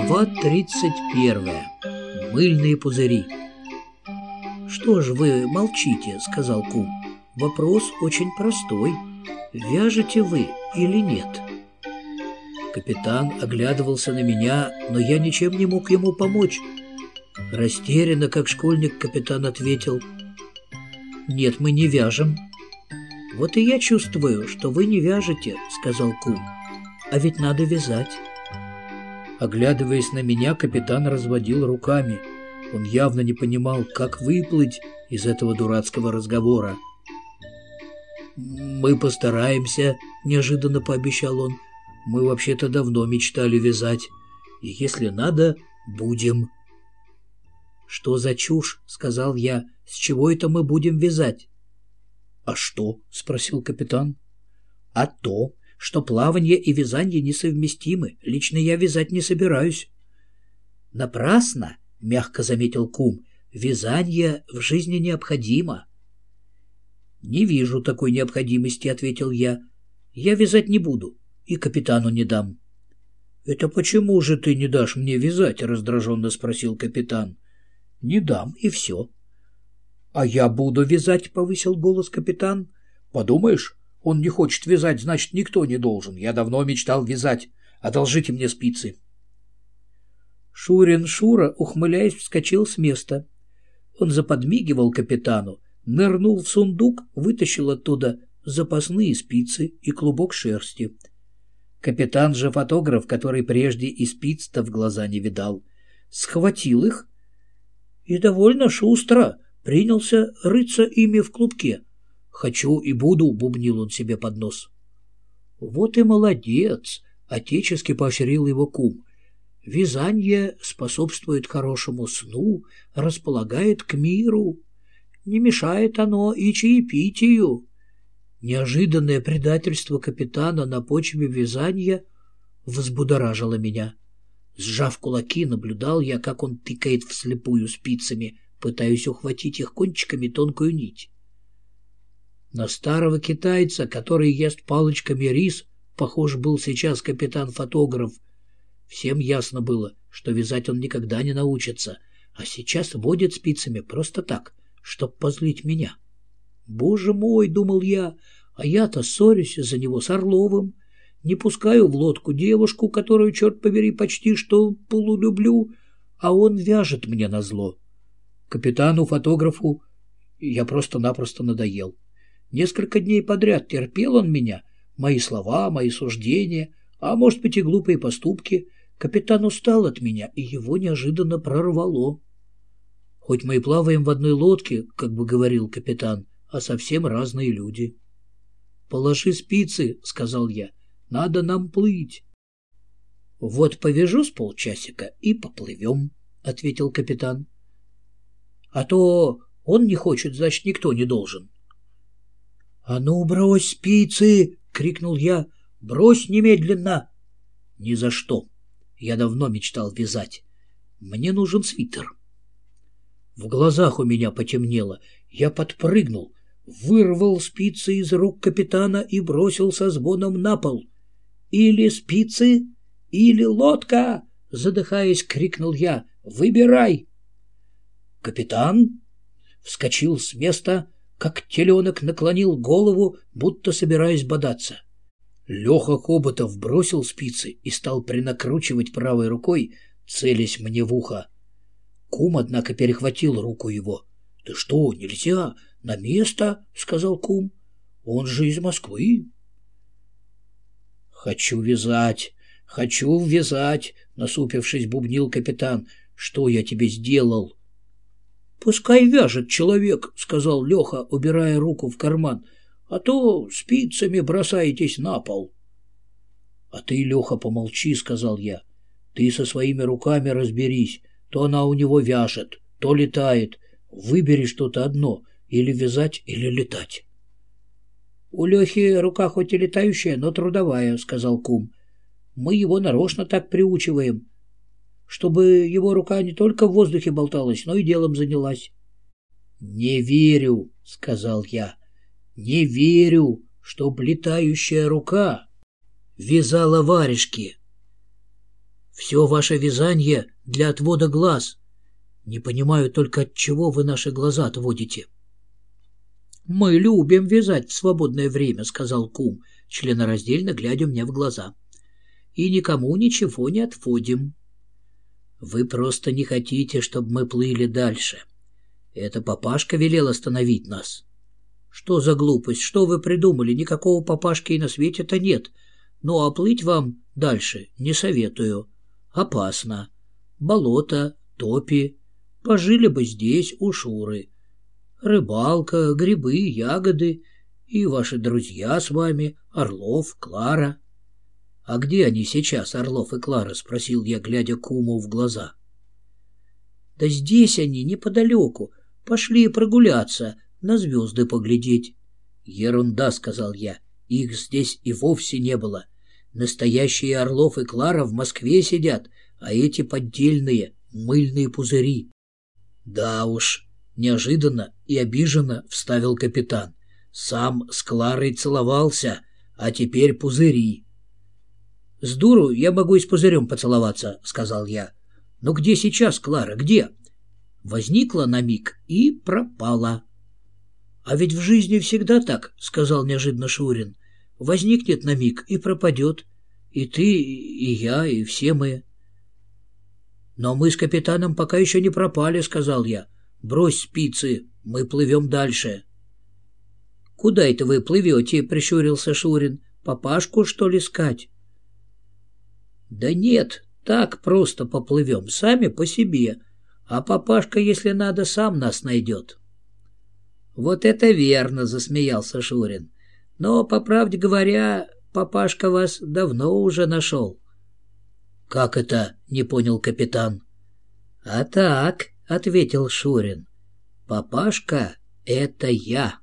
Глава 31. Мыльные пузыри. «Что ж вы молчите?» — сказал Кум. «Вопрос очень простой. Вяжете вы или нет?» Капитан оглядывался на меня, но я ничем не мог ему помочь. Растерянно, как школьник, капитан ответил. «Нет, мы не вяжем». «Вот и я чувствую, что вы не вяжете», — сказал Кум. «А ведь надо вязать». Оглядываясь на меня, капитан разводил руками. Он явно не понимал, как выплыть из этого дурацкого разговора. «Мы постараемся», — неожиданно пообещал он. «Мы вообще-то давно мечтали вязать. И если надо, будем». «Что за чушь?» — сказал я. «С чего это мы будем вязать?» «А что?» — спросил капитан. «А то, что плавание и вязание несовместимы. Лично я вязать не собираюсь. Напрасно, мягко заметил кум, вязание в жизни необходимо. Не вижу такой необходимости, ответил я. Я вязать не буду и капитану не дам. Это почему же ты не дашь мне вязать? раздраженно спросил капитан. Не дам, и все. А я буду вязать, повысил голос капитан. Подумаешь, он не хочет вязать, значит, никто не должен. Я давно мечтал вязать. Одолжите мне спицы. Шурин Шура, ухмыляясь, вскочил с места. Он заподмигивал капитану, нырнул в сундук, вытащил оттуда запасные спицы и клубок шерсти. Капитан же фотограф, который прежде и спиц-то в глаза не видал, схватил их и довольно шустро принялся рыться ими в клубке. «Хочу и буду», — бубнил он себе под нос. «Вот и молодец», — отечески поощрил его кум. «Вязание способствует хорошему сну, располагает к миру. Не мешает оно и чаепитию». Неожиданное предательство капитана на почве вязания взбудоражило меня. Сжав кулаки, наблюдал я, как он тыкает вслепую спицами, пытаясь ухватить их кончиками тонкую нить. На старого китайца, который ест палочками рис, похож был сейчас капитан-фотограф. Всем ясно было, что вязать он никогда не научится, а сейчас водит спицами просто так, чтоб позлить меня. «Боже мой!» — думал я, а я-то ссорюсь за него с Орловым, не пускаю в лодку девушку, которую, черт побери, почти что полулюблю, а он вяжет мне назло. Капитану-фотографу я просто-напросто надоел. Несколько дней подряд терпел он меня, мои слова, мои суждения, а может быть и глупые поступки. Капитан устал от меня, и его неожиданно прорвало. Хоть мы и плаваем в одной лодке, как бы говорил капитан, а совсем разные люди. «Положи спицы», — сказал я, — «надо нам плыть». «Вот повяжу с полчасика и поплывем», — ответил капитан. «А то он не хочет, значит, никто не должен». «А ну, брось спицы!» — крикнул я. «Брось немедленно!» «Ни за что! Я давно мечтал вязать. Мне нужен свитер». В глазах у меня потемнело. Я подпрыгнул, вырвал спицы из рук капитана и бросил со звоном на пол. «Или спицы, или лодка!» — задыхаясь, крикнул я. «Выбирай!» Капитан вскочил с места, как теленок наклонил голову, будто собираясь бодаться. Леха Хоботов бросил спицы и стал принакручивать правой рукой, целясь мне в ухо. Кум, однако, перехватил руку его. — Ты что, нельзя? На место? — сказал кум. — Он же из Москвы. — Хочу вязать, хочу вязать, — насупившись, бубнил капитан. — Что я тебе сделал? — «Пускай вяжет человек», — сказал Леха, убирая руку в карман, «а то спицами бросаетесь на пол». «А ты, Леха, помолчи», — сказал я. «Ты со своими руками разберись. То она у него вяжет, то летает. Выбери что-то одно, или вязать, или летать». «У Лехи рука хоть и летающая, но трудовая», — сказал кум. «Мы его нарочно так приучиваем чтобы его рука не только в воздухе болталась, но и делом занялась. «Не верю», — сказал я, — «не верю, чтоб летающая рука вязала варежки». Все ваше вязание для отвода глаз. Не понимаю только, от чего вы наши глаза отводите. «Мы любим вязать в свободное время», — сказал кум, членораздельно глядя мне в глаза. «И никому ничего не отводим». «Вы просто не хотите, чтобы мы плыли дальше. Это папашка велел остановить нас». «Что за глупость? Что вы придумали? Никакого папашки и на свете-то нет. Ну, а плыть вам дальше не советую. Опасно. Болото, топи. Пожили бы здесь, у Шуры. Рыбалка, грибы, ягоды и ваши друзья с вами, Орлов, Клара. — А где они сейчас, Орлов и Клара? — спросил я, глядя куму в глаза. — Да здесь они, неподалеку. Пошли прогуляться, на звезды поглядеть. — Ерунда, — сказал я, — их здесь и вовсе не было. Настоящие Орлов и Клара в Москве сидят, а эти поддельные, мыльные пузыри. — Да уж, неожиданно и обиженно вставил капитан. Сам с Кларой целовался, а теперь пузыри. — С дуру я могу и с пузырем поцеловаться, — сказал я. — Но где сейчас Клара, где? Возникла на миг и пропала. — А ведь в жизни всегда так, — сказал неожиданно Шурин. — Возникнет на миг и пропадет. И ты, и я, и все мы. — Но мы с капитаном пока еще не пропали, — сказал я. — Брось спицы, мы плывем дальше. — Куда это вы плывете? — прищурился Шурин. — Папашку, что ли, искать? — Да нет, так просто поплывем, сами по себе. А папашка, если надо, сам нас найдет. — Вот это верно, — засмеялся Шурин. — Но, по правде говоря, папашка вас давно уже нашел. — Как это? — не понял капитан. — А так, — ответил Шурин. — Папашка — это я.